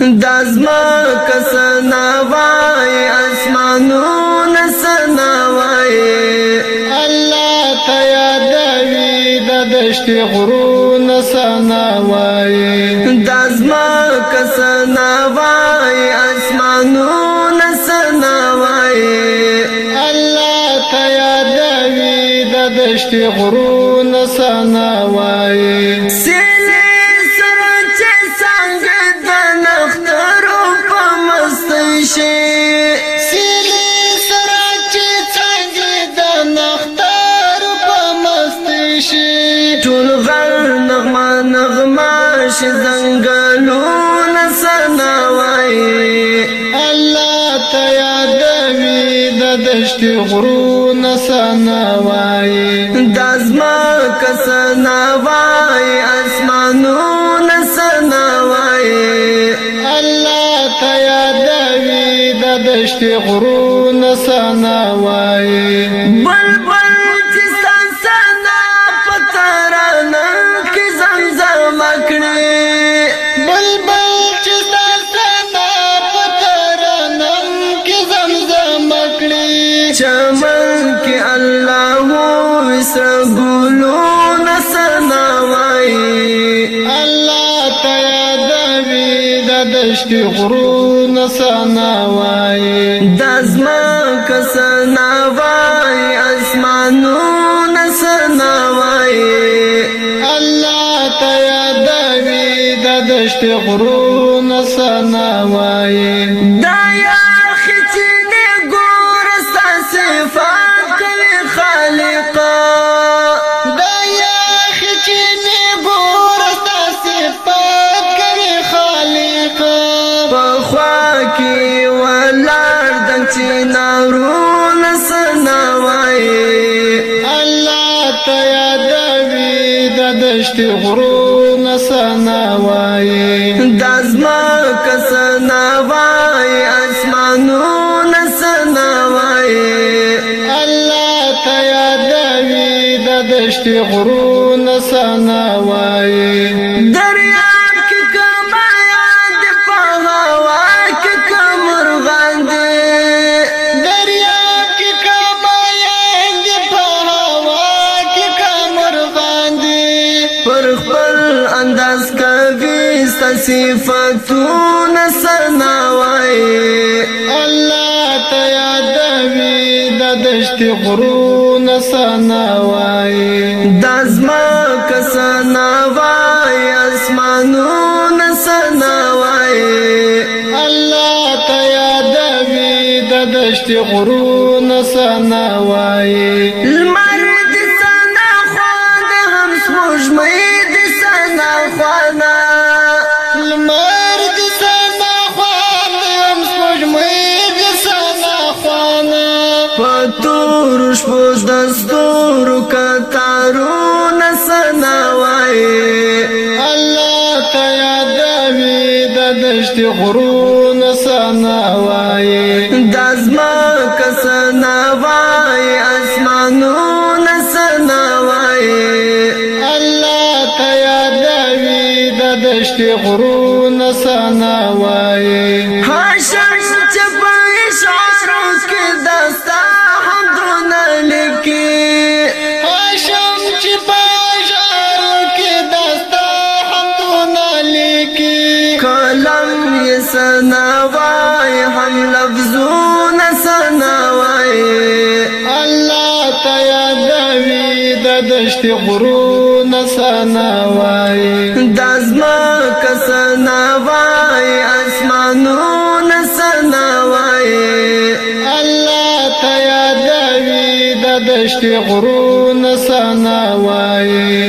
دازما کسنا وای اسمانو نسنا وای الله ته یادوي د دشت غرو نسنا وای دازما کسنا وای اسمانو نسنا وای الله ته یادوي د دشت غرو نسنا وای شي زنګلونه سناوي الله ته یاد وي د دشت غرونه سناوي د ازما کسناوي اسمانونه سناوي الله ته یاد وي د دشت غرونه سناوي بلبل دښتې غرونه سنا وای د زما کسنا وای اسمانونه سنا وای الله ته یاد وی د دښتې غرونه سنا وای دا کې ولار د چینا ورو نسنا وای الله ته یاد وی د دشت غرو نسنا وای د ازما کسنا وای اسمانو نسنا وای الله ته یاد وی د دشت غرو نسنا صفتون سناوي الله تيادوي د دشت غرون سناوي دازما کسناوي اسمانون سناوي الله تيادوي د دشت غرون لا پتور شپوز دستور کتارو نسنا وای الله ته یادوي د دشت غرو نسنا وای دزما کسنا وای اسمانو نسنا وای الله ته یادوي د دشت غرو نسنا وای سنا وای هم لفظون سنا وای الله تیادوی د دشت غرون سنا وای دازما کسنا وای اسمانون سنا وای الله تیادوی د دشت غرون سنا وای